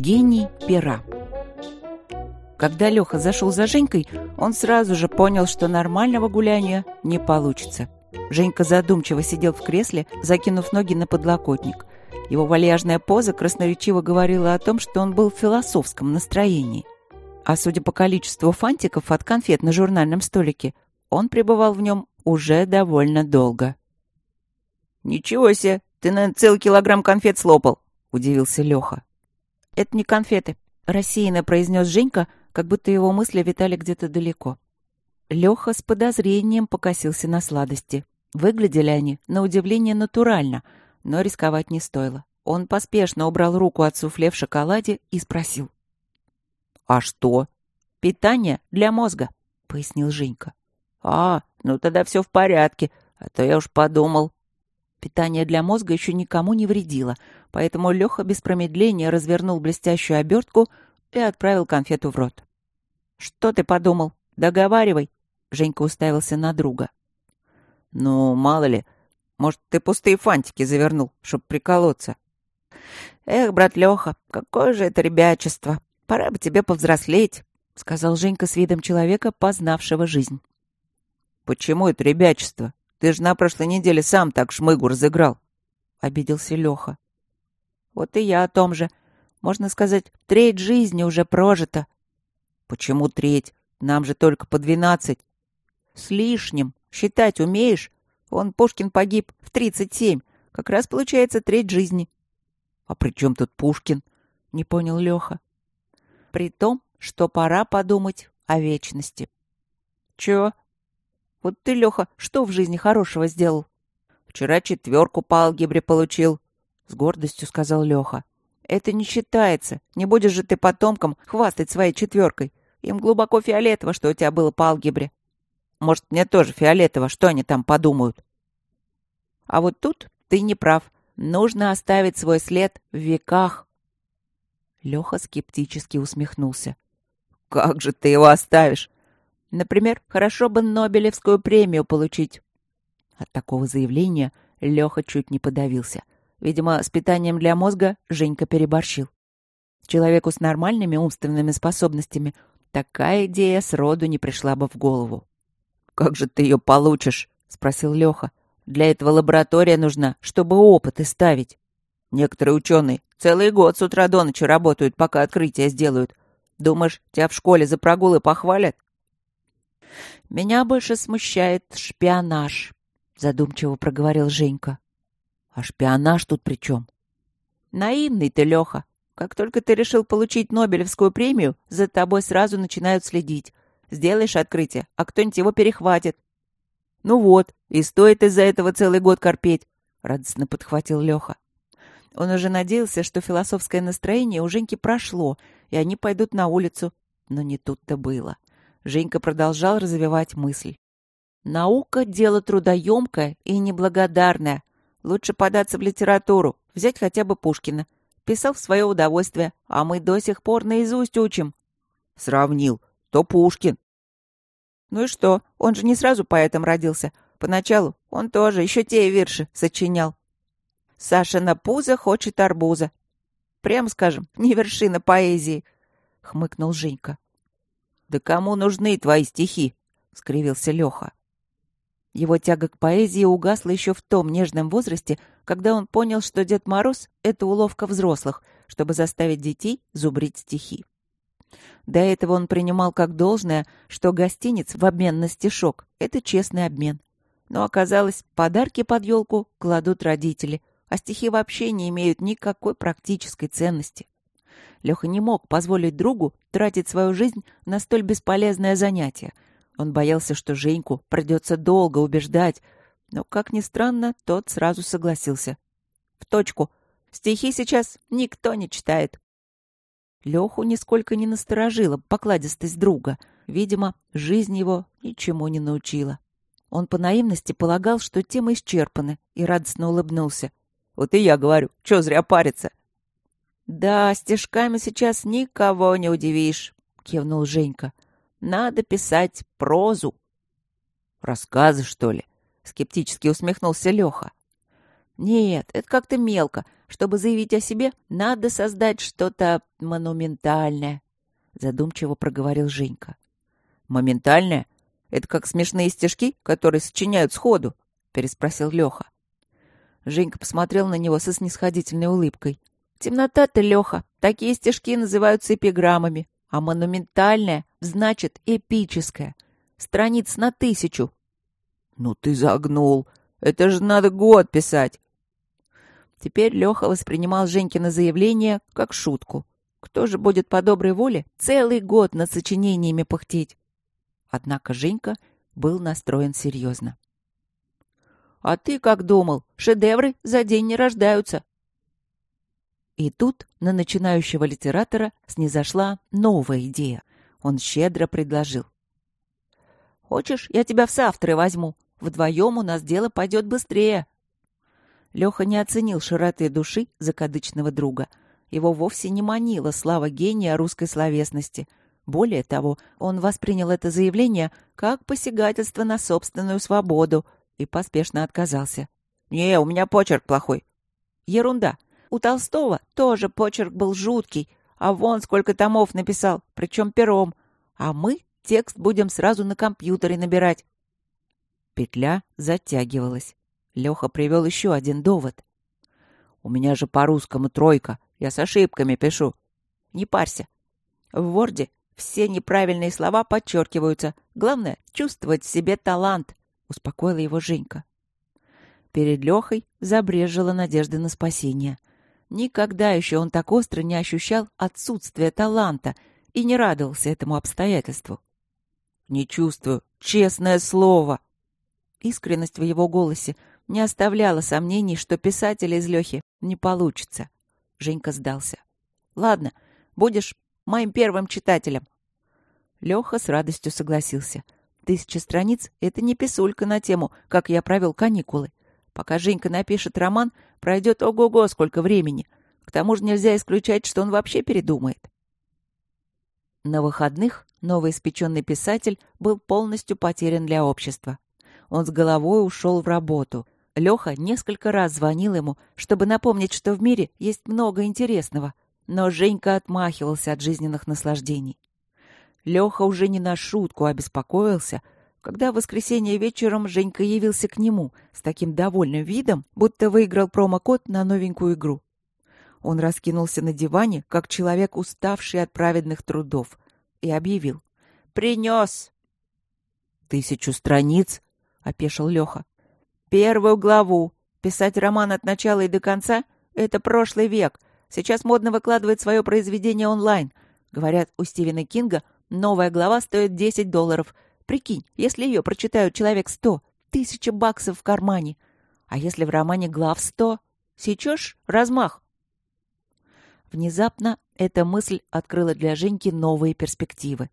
Гений пера. Когда Леха зашел за Женькой, он сразу же понял, что нормального гуляния не получится. Женька задумчиво сидел в кресле, закинув ноги на подлокотник. Его вальяжная поза красноречиво говорила о том, что он был в философском настроении. А судя по количеству фантиков от конфет на журнальном столике, он пребывал в нем уже довольно долго. «Ничего себе! Ты, наверное, целый килограмм конфет слопал!» — удивился Леха. «Это не конфеты», — рассеянно произнес Женька, как будто его мысли витали где-то далеко. Леха с подозрением покосился на сладости. Выглядели они, на удивление, натурально, но рисковать не стоило. Он поспешно убрал руку от суфле в шоколаде и спросил. «А что?» «Питание для мозга», — пояснил Женька. «А, ну тогда все в порядке, а то я уж подумал». Питание для мозга еще никому не вредило, поэтому Леха без промедления развернул блестящую обертку и отправил конфету в рот. «Что ты подумал? Договаривай!» Женька уставился на друга. «Ну, мало ли, может, ты пустые фантики завернул, чтоб приколоться?» «Эх, брат Леха, какое же это ребячество! Пора бы тебе повзрослеть!» — сказал Женька с видом человека, познавшего жизнь. «Почему это ребячество? Ты же на прошлой неделе сам так шмыгу разыграл!» — обиделся Леха. «Вот и я о том же. Можно сказать, треть жизни уже прожита». «Почему треть? Нам же только по двенадцать». «С лишним. Считать умеешь? Он, Пушкин, погиб в тридцать семь. Как раз получается треть жизни». «А при чем тут Пушкин?» — не понял Леха. «При том, что пора подумать о вечности». «Чего?» «Вот ты, Леха, что в жизни хорошего сделал?» «Вчера четверку по алгебре получил», — с гордостью сказал Леха. Это не считается. Не будешь же ты потомкам хвастать своей четверкой. Им глубоко фиолетово, что у тебя было по алгебре. Может, мне тоже фиолетово, что они там подумают. А вот тут ты не прав. Нужно оставить свой след в веках. Леха скептически усмехнулся. Как же ты его оставишь? Например, хорошо бы Нобелевскую премию получить. От такого заявления Леха чуть не подавился. Видимо, с питанием для мозга Женька переборщил. Человеку с нормальными умственными способностями такая идея сроду не пришла бы в голову. «Как же ты ее получишь?» — спросил Леха. «Для этого лаборатория нужна, чтобы опыты ставить. Некоторые ученые целый год с утра до ночи работают, пока открытие сделают. Думаешь, тебя в школе за прогулы похвалят?» «Меня больше смущает шпионаж», — задумчиво проговорил Женька. А шпионаж тут при чем? Наивный ты, Леха. Как только ты решил получить Нобелевскую премию, за тобой сразу начинают следить. Сделаешь открытие, а кто-нибудь его перехватит. Ну вот, и стоит из-за этого целый год корпеть, радостно подхватил Леха. Он уже надеялся, что философское настроение у Женьки прошло, и они пойдут на улицу. Но не тут-то было. Женька продолжал развивать мысль. Наука — дело трудоемкое и неблагодарное, Лучше податься в литературу, взять хотя бы Пушкина. Писал в свое удовольствие, а мы до сих пор наизусть учим. Сравнил. То Пушкин. Ну и что? Он же не сразу поэтом родился. Поначалу он тоже еще те вирши сочинял. Саша на пузо хочет арбуза. Прям скажем, не вершина поэзии, — хмыкнул Женька. — Да кому нужны твои стихи? — скривился Леха. Его тяга к поэзии угасла еще в том нежном возрасте, когда он понял, что Дед Мороз — это уловка взрослых, чтобы заставить детей зубрить стихи. До этого он принимал как должное, что гостиниц в обмен на стишок — это честный обмен. Но оказалось, подарки под елку кладут родители, а стихи вообще не имеют никакой практической ценности. Леха не мог позволить другу тратить свою жизнь на столь бесполезное занятие — он боялся, что Женьку придется долго убеждать, но, как ни странно, тот сразу согласился. В точку. Стихи сейчас никто не читает. Леху нисколько не насторожила покладистость друга. Видимо, жизнь его ничему не научила. Он по наивности полагал, что темы исчерпаны, и радостно улыбнулся. «Вот и я говорю, что зря париться?» «Да, стишками сейчас никого не удивишь», — кивнул Женька. Надо писать прозу. Рассказы, что ли? Скептически усмехнулся Леха. Нет, это как-то мелко. Чтобы заявить о себе, надо создать что-то монументальное, задумчиво проговорил Женька. Моментальное? Это как смешные стишки, которые сочиняют сходу, переспросил Леха. Женька посмотрел на него со снисходительной улыбкой. Темнота-то, Леха, такие стишки называются эпиграммами, а монументальное значит эпическое. Страниц на тысячу. Ну ты загнул. Это же надо год писать. Теперь Леха воспринимал Женькино заявление как шутку. Кто же будет по доброй воле целый год над сочинениями пыхтеть? Однако Женька был настроен серьезно. «А ты как думал? Шедевры за день не рождаются!» И тут на начинающего литератора снизошла новая идея. Он щедро предложил. «Хочешь, я тебя в соавторы возьму? Вдвоем у нас дело пойдет быстрее!» Леха не оценил широты души закадычного друга. Его вовсе не манила слава гения русской словесности. Более того, он воспринял это заявление как посягательство на собственную свободу и поспешно отказался. «Не, у меня почерк плохой». «Ерунда. У Толстого тоже почерк был жуткий, а вон сколько томов написал, причем пером. А мы текст будем сразу на компьютере набирать». Петля затягивалась. Леха привел еще один довод. «У меня же по-русскому тройка. Я с ошибками пишу». «Не парься. В Ворде все неправильные слова подчеркиваются. Главное — чувствовать в себе талант», — успокоила его Женька. Перед Лехой забрежила надежда на спасение. Никогда еще он так остро не ощущал отсутствие таланта и не радовался этому обстоятельству. «Не чувствую. Честное слово!» Искренность в его голосе не оставляла сомнений, что писателя из Лехи не получится. Женька сдался. «Ладно, будешь моим первым читателем». Леха с радостью согласился. Тысяча страниц — это не писулька на тему «Как я провел каникулы». Пока Женька напишет роман, пройдет ого-го сколько времени. К тому же нельзя исключать, что он вообще передумает. На выходных новоиспеченный писатель был полностью потерян для общества. Он с головой ушел в работу — Леха несколько раз звонил ему, чтобы напомнить, что в мире есть много интересного, но Женька отмахивался от жизненных наслаждений. Леха уже не на шутку обеспокоился, когда в воскресенье вечером Женька явился к нему с таким довольным видом, будто выиграл промокод на новенькую игру. Он раскинулся на диване, как человек, уставший от праведных трудов, и объявил. «Принес!» «Тысячу страниц?» — опешил Леха. Первую главу. Писать роман от начала и до конца — это прошлый век. Сейчас модно выкладывать свое произведение онлайн. Говорят, у Стивена Кинга новая глава стоит 10 долларов. Прикинь, если ее прочитают человек 100, тысяча баксов в кармане. А если в романе глав 100? Сечешь? Размах. Внезапно эта мысль открыла для Женьки новые перспективы.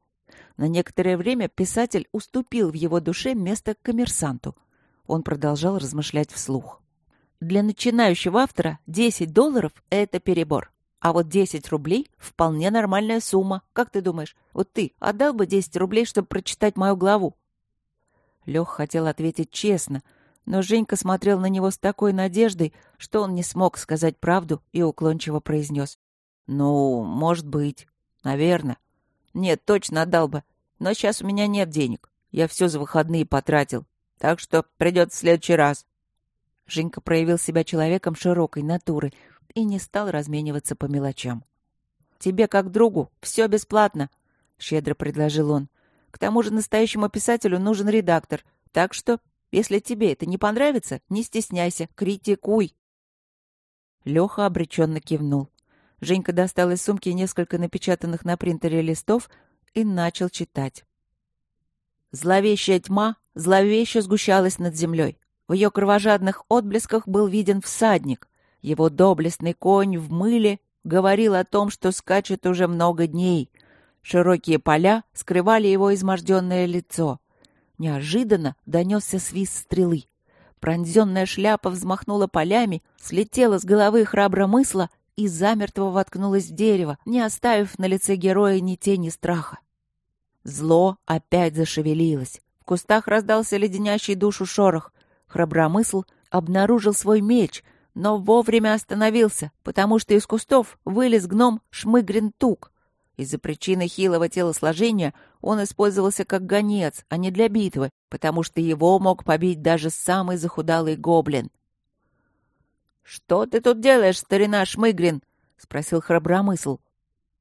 На некоторое время писатель уступил в его душе место коммерсанту — он продолжал размышлять вслух. Для начинающего автора 10 долларов — это перебор. А вот 10 рублей — вполне нормальная сумма. Как ты думаешь, вот ты отдал бы 10 рублей, чтобы прочитать мою главу? Лех хотел ответить честно, но Женька смотрел на него с такой надеждой, что он не смог сказать правду и уклончиво произнес. «Ну, может быть. Наверное. Нет, точно отдал бы. Но сейчас у меня нет денег. Я все за выходные потратил. Так что придет в следующий раз. Женька проявил себя человеком широкой натуры и не стал размениваться по мелочам. «Тебе, как другу, все бесплатно», — щедро предложил он. «К тому же настоящему писателю нужен редактор, так что, если тебе это не понравится, не стесняйся, критикуй». Леха обреченно кивнул. Женька достал из сумки несколько напечатанных на принтере листов и начал читать. Зловещая тьма зловеще сгущалась над землей. В ее кровожадных отблесках был виден всадник. Его доблестный конь в мыле говорил о том, что скачет уже много дней. Широкие поля скрывали его изможденное лицо. Неожиданно донесся свист стрелы. Пронзенная шляпа взмахнула полями, слетела с головы храбромысла и замертво воткнулась в дерево, не оставив на лице героя ни тени страха. Зло опять зашевелилось кустах раздался леденящий душу шорох. Храбромысл обнаружил свой меч, но вовремя остановился, потому что из кустов вылез гном Шмыгрин Тук. Из-за причины хилого телосложения он использовался как гонец, а не для битвы, потому что его мог побить даже самый захудалый гоблин. «Что ты тут делаешь, старина Шмыгрин?» — спросил храбромысл.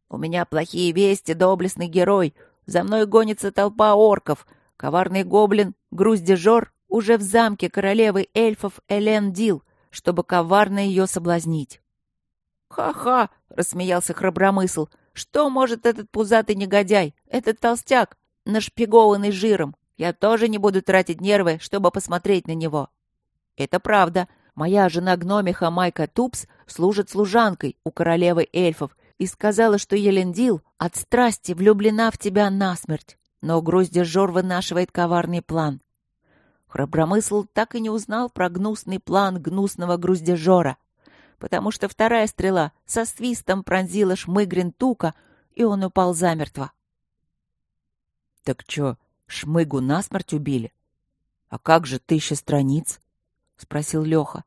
«У меня плохие вести, доблестный герой. За мной гонится толпа орков. Коварный гоблин, груздежор, уже в замке королевы эльфов Элен Дил, чтобы коварно ее соблазнить». «Ха-ха!» — рассмеялся храбромысл. «Что может этот пузатый негодяй, этот толстяк, нашпигованный жиром? Я тоже не буду тратить нервы, чтобы посмотреть на него». «Это правда. Моя жена-гномиха Майка Тупс служит служанкой у королевы эльфов и сказала, что Елендил от страсти влюблена в тебя насмерть. Но Груздежор вынашивает коварный план. Храбромысл так и не узнал про гнусный план гнусного Груздежора, потому что вторая стрела со свистом пронзила Шмыгрин Тука, и он упал замертво. — Так чё, Шмыгу насмерть убили? А как же тысяча страниц? — спросил Леха.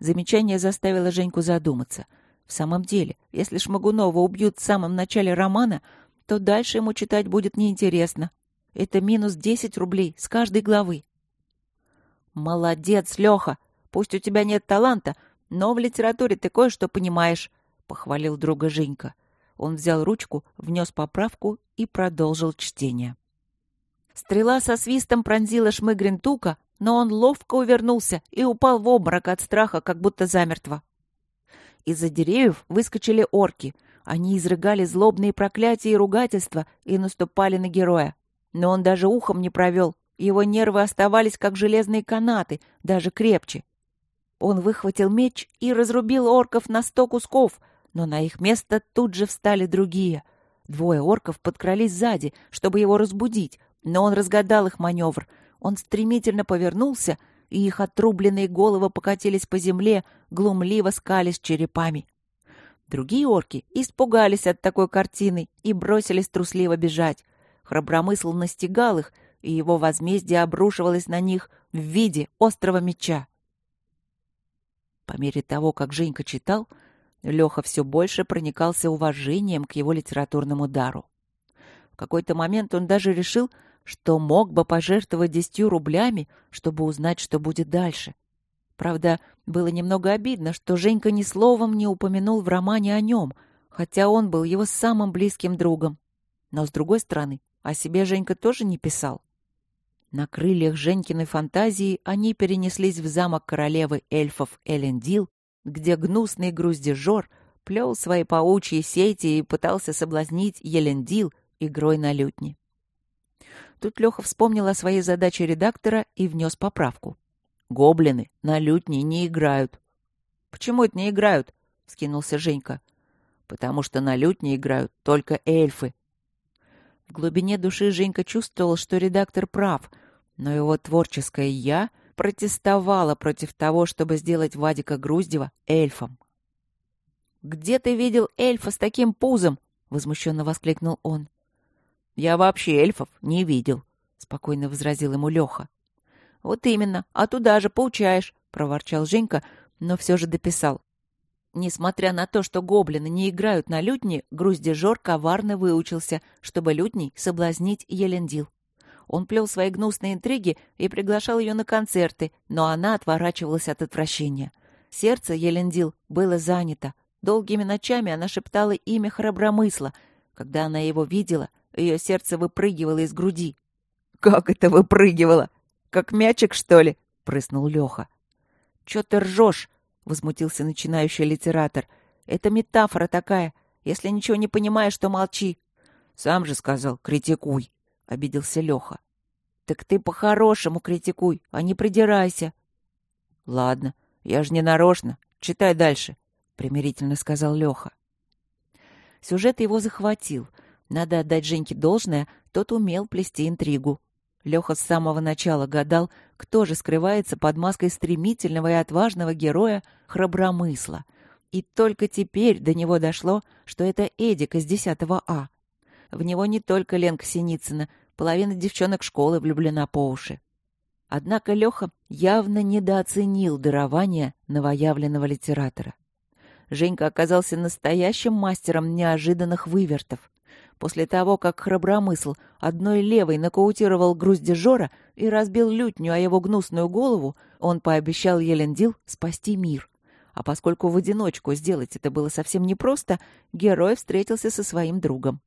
Замечание заставило Женьку задуматься. В самом деле, если Шмагунова убьют в самом начале романа, то дальше ему читать будет неинтересно. Это минус десять рублей с каждой главы. «Молодец, Леха! Пусть у тебя нет таланта, но в литературе ты кое-что понимаешь», — похвалил друга Женька. Он взял ручку, внес поправку и продолжил чтение. Стрела со свистом пронзила Шмыгрин тука, но он ловко увернулся и упал в обморок от страха, как будто замертво. Из-за деревьев выскочили орки. Они изрыгали злобные проклятия и ругательства и наступали на героя. Но он даже ухом не провел. Его нервы оставались как железные канаты, даже крепче. Он выхватил меч и разрубил орков на сто кусков, но на их место тут же встали другие. Двое орков подкрались сзади, чтобы его разбудить, но он разгадал их маневр — он стремительно повернулся, и их отрубленные головы покатились по земле, глумливо скались черепами. Другие орки испугались от такой картины и бросились трусливо бежать. Храбромысл настигал их, и его возмездие обрушивалось на них в виде острого меча. По мере того, как Женька читал, Леха все больше проникался уважением к его литературному дару. В какой-то момент он даже решил, что мог бы пожертвовать десятью рублями, чтобы узнать, что будет дальше. Правда, было немного обидно, что Женька ни словом не упомянул в романе о нем, хотя он был его самым близким другом. Но, с другой стороны, о себе Женька тоже не писал. На крыльях Женькиной фантазии они перенеслись в замок королевы эльфов Элендил, где гнусный груздежор плел свои паучьи сети и пытался соблазнить Елендил игрой на лютне. Тут Леха вспомнил о своей задаче редактора и внес поправку. «Гоблины на лютне не играют». «Почему это не играют?» — скинулся Женька. «Потому что на лютне играют только эльфы». В глубине души Женька чувствовал, что редактор прав, но его творческое «я» протестовало против того, чтобы сделать Вадика Груздева эльфом. «Где ты видел эльфа с таким пузом?» — возмущенно воскликнул он. «Я вообще эльфов не видел», — спокойно возразил ему Леха. «Вот именно, а туда же получаешь», — проворчал Женька, но все же дописал. Несмотря на то, что гоблины не играют на лютне, груздежор коварно выучился, чтобы лютней соблазнить Елендил. Он плел свои гнусные интриги и приглашал ее на концерты, но она отворачивалась от отвращения. Сердце Елендил было занято. Долгими ночами она шептала имя храбромысла. Когда она его видела, ее сердце выпрыгивало из груди. «Как это выпрыгивало? Как мячик, что ли?» — прыснул Леха. «Чё ты ржешь?» — возмутился начинающий литератор. «Это метафора такая. Если ничего не понимаешь, то молчи». «Сам же сказал, критикуй», — обиделся Леха. «Так ты по-хорошему критикуй, а не придирайся». «Ладно, я же не нарочно. Читай дальше», — примирительно сказал Леха. Сюжет его захватил — надо отдать Женьке должное, тот умел плести интригу. Леха с самого начала гадал, кто же скрывается под маской стремительного и отважного героя храбромысла. И только теперь до него дошло, что это Эдик из 10 А. В него не только Ленка Синицына, половина девчонок школы влюблена по уши. Однако Леха явно недооценил дарование новоявленного литератора. Женька оказался настоящим мастером неожиданных вывертов. После того, как храбромысл одной левой нокаутировал груздежора и разбил лютню о его гнусную голову, он пообещал Елендил спасти мир. А поскольку в одиночку сделать это было совсем непросто, герой встретился со своим другом.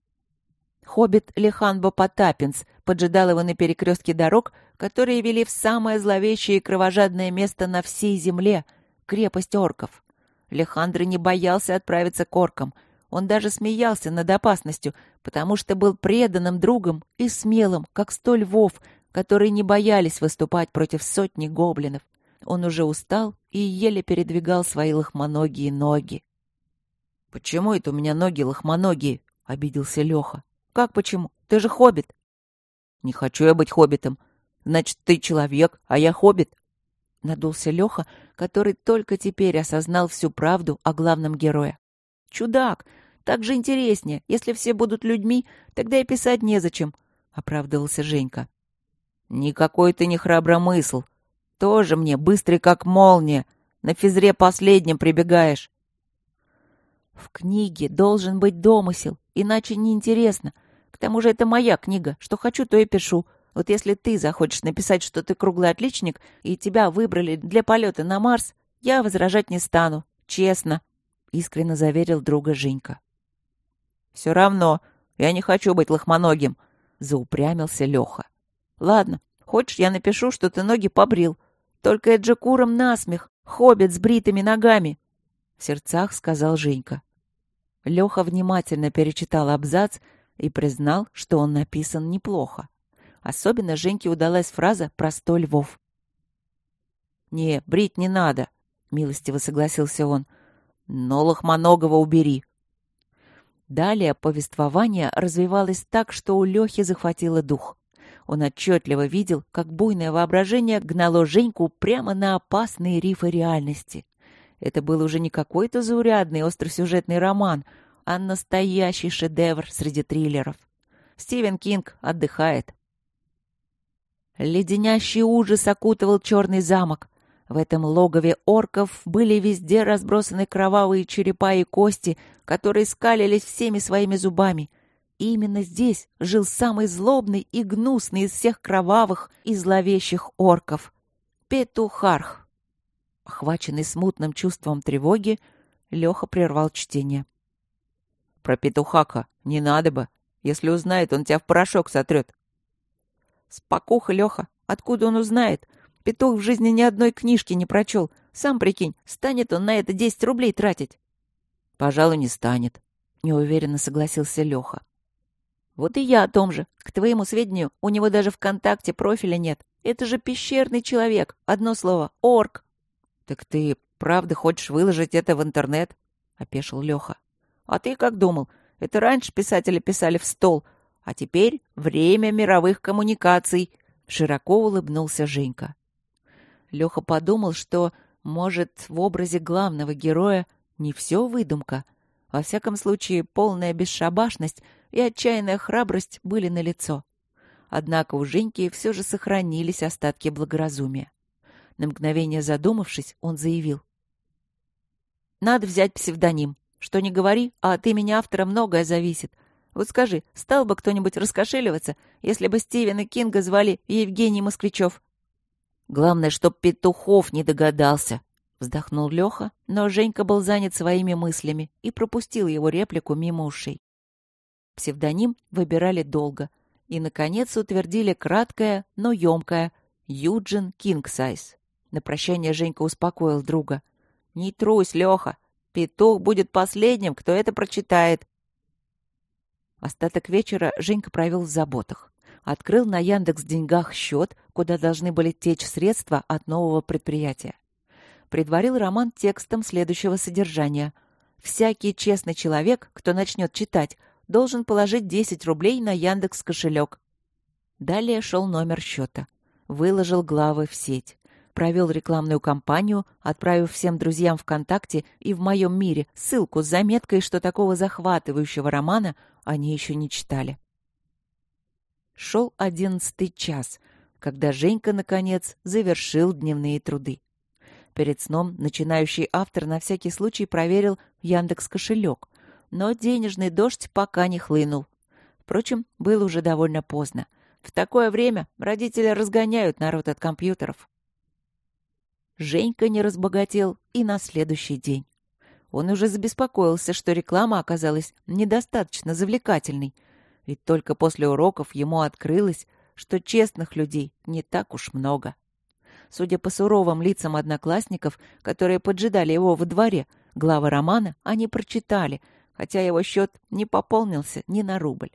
Хоббит Леханбо Потапинс поджидал его на перекрестке дорог, которые вели в самое зловещее и кровожадное место на всей земле — крепость орков. Лехандро не боялся отправиться к оркам. Он даже смеялся над опасностью, потому что был преданным другом и смелым, как сто львов, которые не боялись выступать против сотни гоблинов. Он уже устал и еле передвигал свои лохмоногие ноги. «Почему это у меня ноги лохмоногие?» — обиделся Леха. «Как почему? Ты же хоббит!» «Не хочу я быть хоббитом. Значит, ты человек, а я хоббит. — надулся Леха, который только теперь осознал всю правду о главном герое. «Чудак! Так же интереснее. Если все будут людьми, тогда и писать незачем», — оправдывался Женька. «Никакой ты не храбромысл. Тоже мне быстрый, как молния. На физре последним прибегаешь». «В книге должен быть домысел, иначе неинтересно. К тому же это моя книга. Что хочу, то и пишу», вот если ты захочешь написать, что ты круглый отличник, и тебя выбрали для полета на Марс, я возражать не стану. Честно», — искренне заверил друга Женька. «Все равно, я не хочу быть лохмоногим», — заупрямился Леха. «Ладно, хочешь, я напишу, что ты ноги побрил. Только это же куром насмех, хоббит с бритыми ногами», — в сердцах сказал Женька. Леха внимательно перечитал абзац и признал, что он написан неплохо. Особенно Женьке удалась фраза про сто львов. «Не, брить не надо», — милостиво согласился он. «Но Лохмоногого убери». Далее повествование развивалось так, что у Лехи захватило дух. Он отчетливо видел, как буйное воображение гнало Женьку прямо на опасные рифы реальности. Это был уже не какой-то заурядный остросюжетный роман, а настоящий шедевр среди триллеров. Стивен Кинг отдыхает. Леденящий ужас окутывал черный замок. В этом логове орков были везде разбросаны кровавые черепа и кости, которые скалились всеми своими зубами. И именно здесь жил самый злобный и гнусный из всех кровавых и зловещих орков — Петухарх. Охваченный смутным чувством тревоги, Леха прервал чтение. «Про Петухака не надо бы. Если узнает, он тебя в порошок сотрет. Спокуха, Леха. Откуда он узнает? Петух в жизни ни одной книжки не прочел. Сам прикинь, станет он на это десять рублей тратить? Пожалуй, не станет. Неуверенно согласился Леха. Вот и я о том же. К твоему сведению, у него даже ВКонтакте профиля нет. Это же пещерный человек. Одно слово — орк. Так ты правда хочешь выложить это в интернет? — опешил Леха. А ты как думал? Это раньше писатели писали в стол, а теперь время мировых коммуникаций, широко улыбнулся Женька. Леха подумал, что, может, в образе главного героя не все выдумка. Во всяком случае, полная бесшабашность и отчаянная храбрость были налицо. Однако у Женьки все же сохранились остатки благоразумия. На мгновение задумавшись, он заявил. «Надо взять псевдоним. Что не говори, а от имени автора многое зависит. Вот скажи, стал бы кто-нибудь раскошеливаться, если бы Стивена Кинга звали Евгений Москвичев? Главное, чтоб Петухов не догадался, вздохнул Леха, но Женька был занят своими мыслями и пропустил его реплику мимо ушей. Псевдоним выбирали долго и, наконец, утвердили краткое, но емкое «Юджин Кингсайз». На прощание Женька успокоил друга. «Не трусь, Леха, петух будет последним, кто это прочитает. Остаток вечера Женька провел в заботах. Открыл на Яндекс деньгах счет, куда должны были течь средства от нового предприятия. Предварил роман текстом следующего содержания. «Всякий честный человек, кто начнет читать, должен положить 10 рублей на Яндекс кошелек». Далее шел номер счета. Выложил главы в сеть провел рекламную кампанию, отправив всем друзьям ВКонтакте и в моем мире ссылку с заметкой, что такого захватывающего романа они еще не читали. Шел одиннадцатый час. когда Женька, наконец, завершил дневные труды. Перед сном начинающий автор на всякий случай проверил Яндекс кошелек, но денежный дождь пока не хлынул. Впрочем, было уже довольно поздно. В такое время родители разгоняют народ от компьютеров. Женька не разбогател и на следующий день. Он уже забеспокоился, что реклама оказалась недостаточно завлекательной. Ведь только после уроков ему открылось, что честных людей не так уж много. Судя по суровым лицам одноклассников, которые поджидали его во дворе, главы романа они прочитали, хотя его счет не пополнился ни на рубль.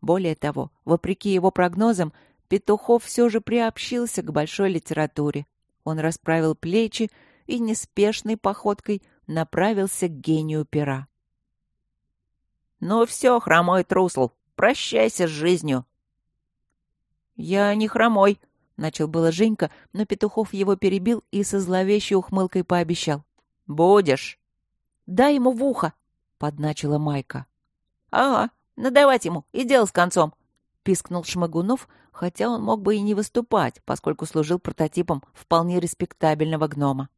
Более того, вопреки его прогнозам, Петухов все же приобщился к большой литературе. Он расправил плечи и неспешной походкой направился к гению пера. «Ну все, хромой трусл, прощайся с жизнью!» «Я не хромой», — начал было Женька, но Петухов его перебил и со зловещей ухмылкой пообещал. «Будешь». «Дай ему в ухо», — подначила Майка. «Ага, надавать ему, и дело с концом», — пискнул Шмагунов, хотя он мог бы и не выступать, поскольку служил прототипом вполне респектабельного гнома.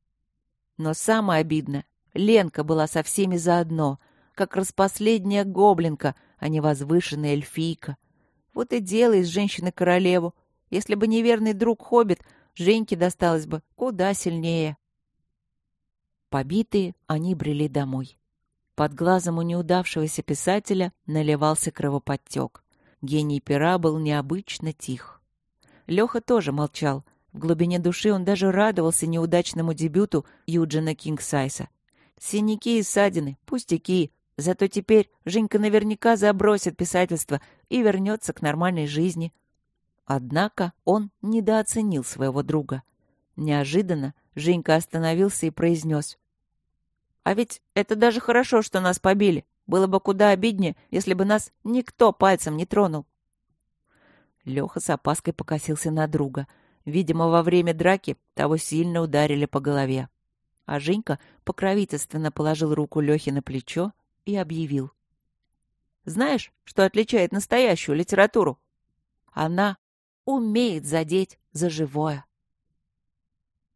Но самое обидное, Ленка была со всеми заодно, как распоследняя гоблинка, а не возвышенная эльфийка. Вот и делай из женщины королеву. Если бы неверный друг Хоббит, Женьке досталось бы куда сильнее. Побитые, они брели домой. Под глазом у неудавшегося писателя наливался кровоподтек. Гений пера был необычно тих. Леха тоже молчал. В глубине души он даже радовался неудачному дебюту Юджина Кингсайса. Синяки и ссадины, пустяки. Зато теперь Женька наверняка забросит писательство и вернется к нормальной жизни. Однако он недооценил своего друга. Неожиданно Женька остановился и произнес. «А ведь это даже хорошо, что нас побили. Было бы куда обиднее, если бы нас никто пальцем не тронул». Леха с опаской покосился на друга. Видимо, во время драки того сильно ударили по голове. А Женька покровительственно положил руку Лехе на плечо и объявил. «Знаешь, что отличает настоящую литературу? Она умеет задеть за живое».